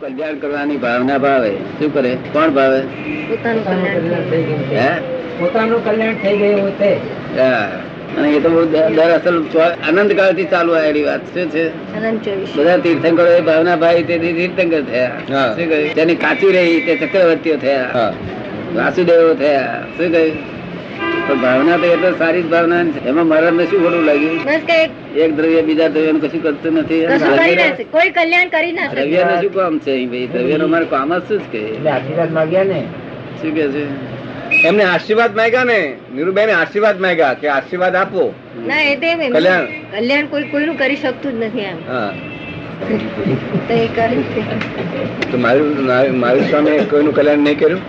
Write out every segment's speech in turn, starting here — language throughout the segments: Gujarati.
કલ્યાણ કરવાની ભાવના ભાવે. શું કરે? કોણ ભાવે? પોતાનું કલ્યાણ હે? પોતાનું કલ્યાણ થઈ ગયું તે. અને એ તો બહુ દર દર અસલ અનંત કાળથી ચાલુ આવેલી વાત. શું છે? બધા તીર્થંકરો એ ભાવના ભાઈ તે તીર્થંકર થયા. શું કહ્યું? તેની કાચી રહી તે ચક્રવર્તીઓ થયા. હા. વાસુદેવો થયા. શું કહ્યું? ભાવના તો એ તો સારી જ ભાવના છે. એમાં મારા શું ખોટું લાગ્યું? એક દ્રવ્ય બીજા દ્રવ્ય કશું કરતું નથી. ના કોઈ કલ્યાણ કરી ના દ્રવ્યનું શું કામ છે? ભાઈ દ્રવ્યનું અમારે કામ જ શું છે? આશીર્વાદ માંગ્યા ને? શું કે છે? એમને આશીર્વાદ માંગ્યા ને? નીરુબેન આશીર્વાદ માંગ્યા કે આશીર્વાદ આપો. ના એ તો. કલ્યાણ. કલ્યાણ કોઈ કોઈનું કરી શકતું જ નથી એમ. હા. તો મારું મારું સ્વામી કોઈનું કલ્યાણ નહીં કર્યું?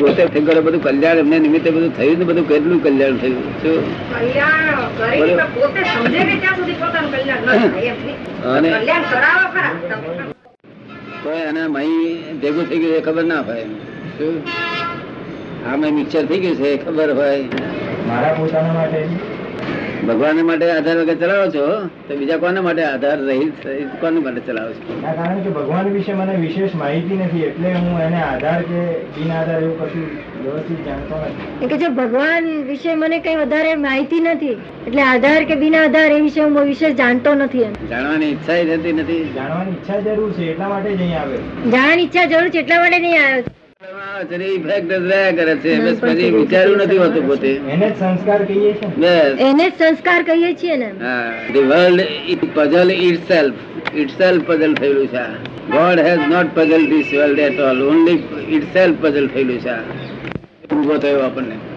પોતે તીર્થંકરો બધું કલ્યાણ એમને નિમિત્તે બધું થયું ને બધું કેટલું કલ્યાણ થયું? શું? કલ્યાણ કરી પણ પોતે સમજે કે ત્યાં સુધી પોતાનું કલ્યાણ ન થાય એમ નહીં. અને કલ્યાણ કરાવો ખરા. તો એને મહી ભેગું થઈ ગયું એ ખબર ના હોય. શું? આમાં મિક્સર થઈ ગયું છે એ ખબર હોય. મારા પોતાના માટે ભગવાન માટે આધાર વગર ચલાવો છો તો બીજા કોના માટે આધાર રહિત કોના માટે ચલાવો છો? કારણ કે ભગવાન વિશે મને વિશેષ માહિતી નથી એટલે હું એને આધાર કે બિન આધાર એવું કશું વ્યવસ્થિત જાણતો નથી. કે જો ભગવાન વિશે મને કઈ વધારે માહિતી નથી એટલે આધાર કે બિના આધાર એ વિશે હું વિશેષ જાણતો નથી જાણવાની ઈચ્છા થતી નથી. જાણવાની ઈચ્છા જરૂર છે એટલા માટે જ અહીં આવે. જાણવાની ઈચ્છા જરૂર છે એટલા માટે નહીં આવ્યો કરે છે. બસ પછી વિચાર્યું નથી હોતું પોતે. એને જ સંસ્કાર કહીએ છીએ એને જ સંસ્કાર કહીએ છીએ ને. The world it puzzle itself puzzle થયેલું છે. God has not puzzle this world at all only itself puzzle થયેલું છે. ઊભો થયો આપણને.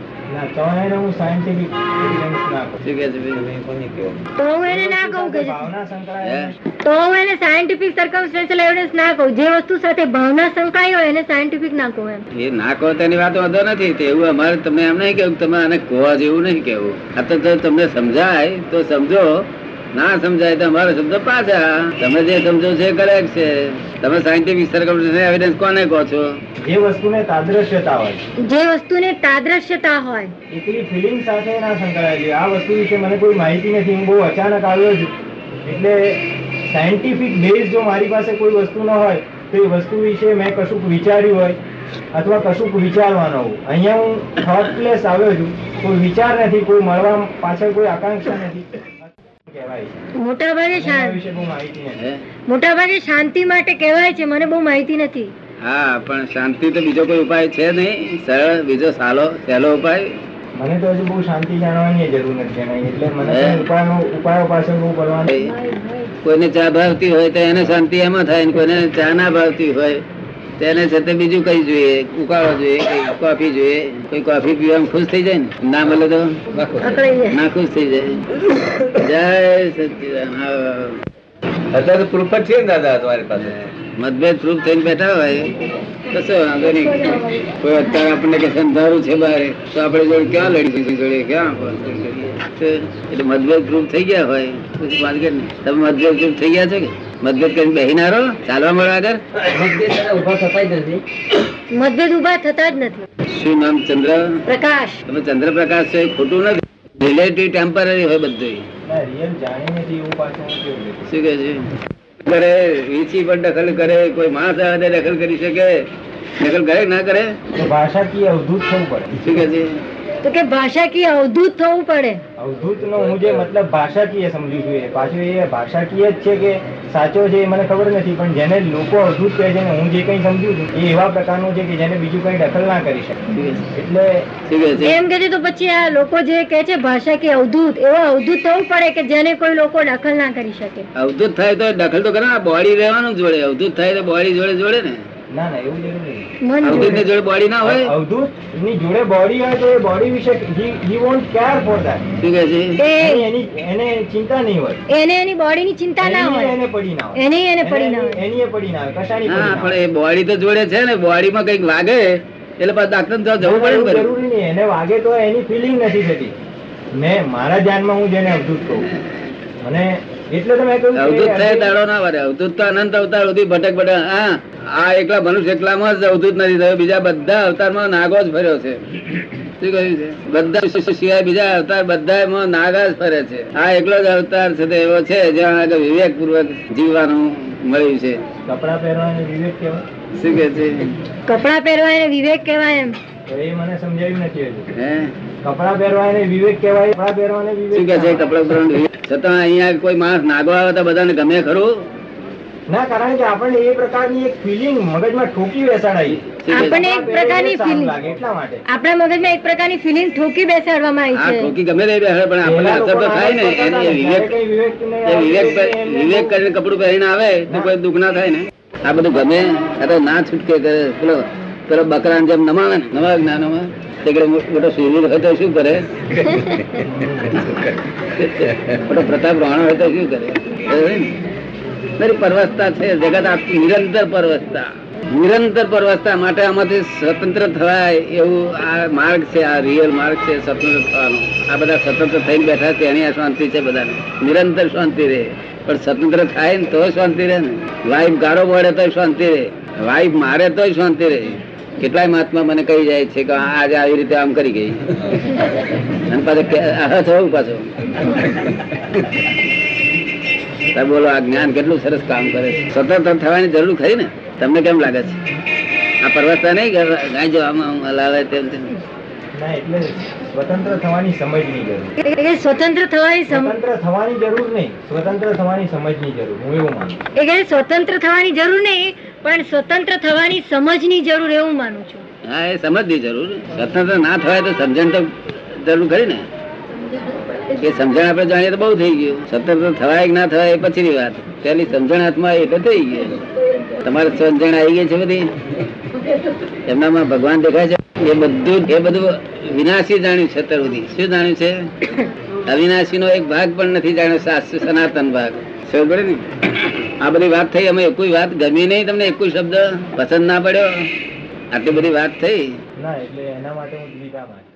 તો એને હું સાયન્ટિફિક ના કહું કે છે ભાઈ? તો હું એને ના કહું કે ભાવના સંકળાયેલી તો હું એને સાયન્ટિફિક સર્કમસ્ટન્શિયલ એવિડન્સ ના કહું. જે વસ્તુ સાથે ભાવના સંકળાઈ હોય એને સાયન્ટિફિક ના કહું એમ. એ ના કહો તેની વાત વાંધો નથી. તે એવું અમારે તમને એમ નહીં કેવું તમે આને કહો જેવું નહીં કેવું આ તો તમને સમજાય તો સમજો ના સમજાય તો અમારા શબ્દ પાછા. તમે જે સમજો છો એ કરેક્ટ છે. તમે સાયન્ટિફિક સર્કમસ્ટન્શિયલ એવિડન્સ કોને કહો છો? જે વસ્તુને તાદ્રશ્યતા હોય. જે વસ્તુને તાદ્રશ્યતા હોય. એટલી ફિલિંગ સાથે ના સંકળાયેલી આ વસ્તુ વિશે મને કોઈ માહિતી નથી. હું બહુ અચાનક આવ્યો છું. એટલે સાયન્ટિફિક બેઝ જો મારી પાસે કોઈ વસ્તુ ન હોય તો એ વસ્તુ વિશે મેં કશુંક વિચાર્યું હોય અથવા કશુંક વિચારવાનો હોય અહીંયા હું થોટલેસ આવ્યો છું. કોઈ વિચાર નથી. કોઈ મળવા પાછળ કોઈ આકાંક્ષા નથી. કહેવાય મોટા ભાગે શાંતિ? મોટા કહેવાય છે મને બહુ માહિતી નથી. હા પણ શાંતિ તો બીજો કોઈ ઉપાય છે નહીં? સરળ બીજો સાલો સહેલો ઉપાય? મને તો હજુ બહુ શાંતિ જાણવાની જરૂર નથી એટલે મને? ઉપાયો પાછળ બહુ કરવાની કોઈને ચા ભાવતી હોય તો એને શાંતિ એમાં થાય ને કોઈને ચા ના ભાવતી હોય. તેને છે તે બીજું કઈ જોઈએ? ઉકાળો જોઈએ કઈ કોફી જોઈએ? કોઈ કોફી પીવામાં ખુશ થઈ જાય ને? ના મળે તો? ના ખુશ થઈ જાય. જય સચિદાન. અત્યારે તો પ્રૂફ જ છે ને દાદા તમારી પાસે? મતભેદ પ્રૂફ થઈને બેઠા હોય. તો શું વાંધો નહીં. કોઈ અત્યારે આપણને કે સંધારું છે બહાર તો આપણે જોડે ક્યાં લડી જોડે? ક્યાં એટલે મતભેદ પ્રૂફ થઈ ગયા હોય. પછી વાત કરે ને તમે મતભેદ પ્રૂફ થઈ ગયા છો કે? મતભેદ કરીને રહો ચાલવા મળો આગળ. મતભેદ ઊભા થતા જ નથી. શું નામ ચંદ્ર? પ્રકાશ. તમે ચંદ્રપ્રકાશ પ્રકાશ છે ખોટું નથી. રિલેટિવ ટેમ્પરરી હોય બધું શું કે છે? કરે વીછી પણ દખલ કરે કોઈ માણસ આવે દખલ કરી શકે. દખલ કરે ના કરે? ભાષાકીય અવધૂત થવું પડે. શું કે છે? તો કે ભાષાકીય અવધૂત થવું પડે. અવધૂત નો હું જે મતલબ ભાષાકીય સમજુ છું એ પાછું એ ભાષાકીય જ છે કે સાચો છે એ મને ખબર નથી પણ જેને લોકો અવધૂત કહે છે ને હું જે કંઈ સમજુ છું એ એવા પ્રકારનું છે કે જેને બીજું કંઈ દખલ ના કરી શકે. એટલે એમ કે છે તો પછી આ લોકો જે કહે છે ભાષા કે અવધૂત એવો અવધૂત થવું પડે કે જેને કોઈ લોકો દખલ ના કરી શકે. અવધૂત થાય તો દખલ તો કરે બોડી રહેવાનું જોડે અવધૂત થાય તો બોડી જોડે જોડે ને. ના ના એવું જરૂર નથી જોડે. બોડી ના હોય? અવધૂતની જોડે બોડી હોય તો એ બોડી વિશે he won't care for that શું કે છે? એ એની એને ચિંતા નહીં હોય. એને એની બોડી ની ચિંતા ના હોય. એને પડી ના હોય. એની એને પડી ના હોય એની એ પડી ના હોય. કશાની હા પણ એ બોડી તો જોડે છે ને બોડી માં કંઈક વાગે એટલે પાછું ડાક્ટર ને જવું પડે ને જરૂરી નહીં. એને વાગે તો એની ફિલિંગ નથી થતી. મેં મારા ધ્યાનમાં હું જેને અવધૂત કહું. મને એટલે તો કહ્યું અવધૂત થાય દાડો ના વરે. અવધૂત તો અનંત અવતાર સુધી ભટક ભટક હા આ એકલા મનુષ્ય એકલામાં જ અવધૂત નથી થયો. બીજા બધા અવતારમાં નાગો જ ફર્યો છે. શું કહ્યું છે? બધા સિવાય બીજા અવતાર બધા નાગા જ ફરે છે. આ એકલો જ અવતાર છે તે એવો છે જ્યાં આગળ વિવેક પૂર્વક જીવવાનું મળ્યું છે. કપડા પહેરવાને વિવેક કહેવાય શું કે છે? કપડા પહેરવા વિવેક કહેવાય એમ? એ મને સમજાયું નથી કપડા પહેરવાને વિવેક કહેવાય કપડા પહેરવાને શું કે છે કપડા ઉપરાંત છતાં અહીંયા કોઈ માણસ નાગો આવે તો બધાને ગમે ખરું? ના કારણ કે આપણને એ પ્રકારની એક ફિલિંગ મગજમાં ઠોકી બેસાડાઈ શું કે છે? આપણને એક પ્રકારની સારું એટલા માટે. આપણા મગજમાં એક પ્રકારની ફિલિંગ ઠોકી બેસાડવામાં આવી છે. ઠોકી ગમે તે બેસે પણ આપણને અસર તો થાય ને. એને કરતા એ હતા, વિવેક કરીને કપડું પહેરીને આવે તો કોઈ દુઃખ ના થાય ને. આ બધું ગમે આ તો ના છૂટકે કરે. પેલો બકરા જેમ નમાવે ને નવા જ્ઞાનોમાં મોટો સુરવીર હોય તો શું કરે? મોટો પ્રતાપ રાણા હોય તો શું કરે? મારી પરવસતા છે, જગત આપતી નિરંતર પરવસતા. નિરંતર પરવસતા માટે આમાંથી સ્વતંત્ર થવાય એવું આ માર્ગ છે, આ રિયલ માર્ગ છે, સ્વતંત્ર થવાનો. આ બધા સ્વતંત્ર થઈને બેઠા છે, એની આ શાંતિ છે બધાને. નિરંતર શાંતિ રહે. પણ સ્વતંત્ર થાય ને તો શાંતિ રહે ને. વાઈફ ગાળો પડે તો શાંતિ રહે. વાઈફ મારે તો શાંતિ રહે. કેટલાય મહાત્મા મને કહી જાય છે કે આજે આવી રીતે આમ કરી ગઈ. અને પાછો સાહેબ, બોલો, આ જ્ઞાન કેટલું સરસ કામ કરે છે. સ્વતંત્ર થવાની જરૂર ખરી ને? તમને કેમ લાગે છે? આ પરવસતા નહીં કે ગાય જો આમ લાવે તેમ? ના એટલે સ્વતંત્ર થવાની સમજની જરૂર. એ સ્વતંત્ર થવાની સ્વતંત્ર થવાની જરૂર નહીં સ્વતંત્ર થવાની સમજની જરૂર હું એવું માનું એ સ્વતંત્ર થવાની જરૂર નહીં પણ સ્વતંત્ર થવાની સમજની જરૂર એવું માનું છું. હા એ સમજની જરૂર. સ્વતંત્ર ના થવાય તો સમજણ તો જરૂર કરી ને. એ સમજણ આપણે જાણીએ તો બહુ થઈ ગયું. સ્વતંત્ર થવાય કે ના થવાય એ પછીની વાત. પેલી સમજણ હાથમાં એટલે થઈ ગયું. તમારે સમજણ આવી ગઈ છે બધી? એમનામાં ભગવાન દેખાય છે? એ બધું એ બધું વિનાશી જાણ્યું છે અત્યાર સુધી. શું જાણ્યું છે? અવિનાશી નો એક ભાગ પણ નથી જાણ્યો શાસ્ત્ર સનાતન ભાગ. સમજ પડે ને. આ બધી વાત થઈ અમે કોઈ વાત ગમી નહીં તમને એક શબ્દ પસંદ ના પડ્યો? આટલી બધી વાત થઈ? ના એટલે એના માટે હું.